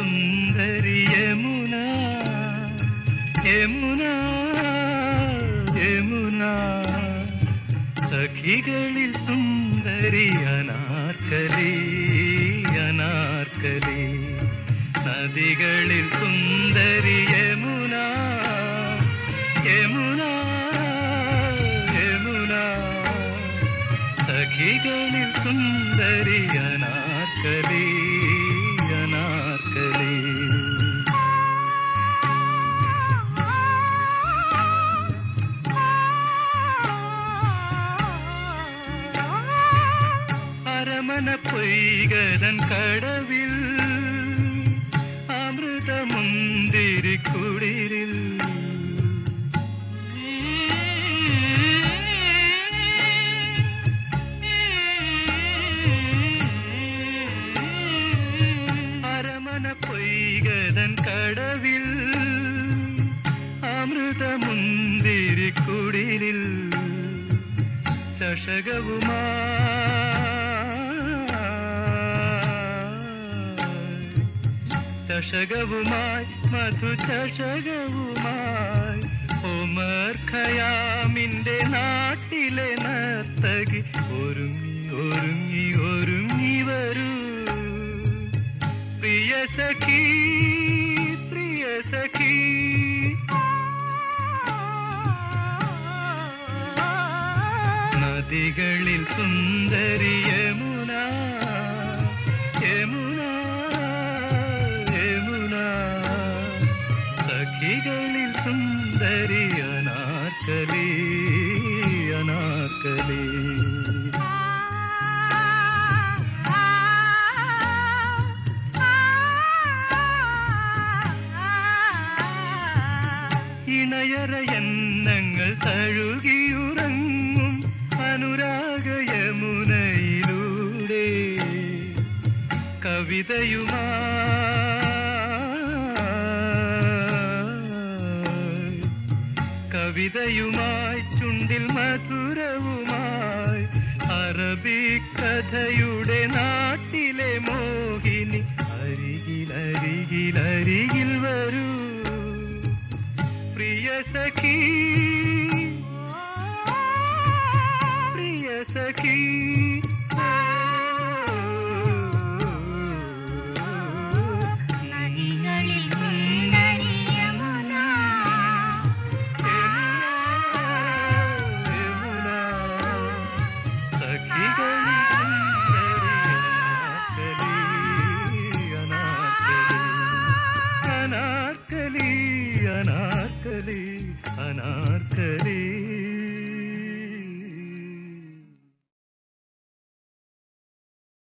സുന്ദരി യമുന യമുന യമുന. സഖികളിൽ സുന്ദരി അനാർക്കലി അനാർക്കലി. നദികളിൽ സുന്ദരി യമുന യമുന യമുന. സഖികളിൽ സുന്ദരി അനാർക്കലി. അരമന பொய்கதன் കടവിൽ அமிர்த முந்திரி குளிரில் அரமண കടവിൽ கடவில் കുളിരിൽ ചഷകവുമായി ചഷകവുമായി മധു ചഷകവുമായി ഉമർ ഖയാമിന്റെ നാട്ടിലെ നർത്തകി ഒരുങ്ങി ഒരുങ്ങി ഒരുങ്ങി വരൂ. പ്രിയ സഖി പ്രിയ സഖി. നദികളിൽ സുന്ദരി അനാർക്കലി അനാർക്കലി. ഇണയറ എണ്ണങ്ങൾ തഴുകിയുറങ്ങും അനുരാഗ യമുനയിലൂടെ കവിതയുമായി കവിതയുമായി ചുണ്ടിൽ മധുരവുമായി അറബിക്കഥയുടെ നാട്ടിലെ മോഹിനി അരികിൽ അരികിൽ അരികിൽ വരൂ. പ്രിയ സഖി പ്രിയ സഖി അനാർക്കലി അനാർക്കലി അനാർക്കലി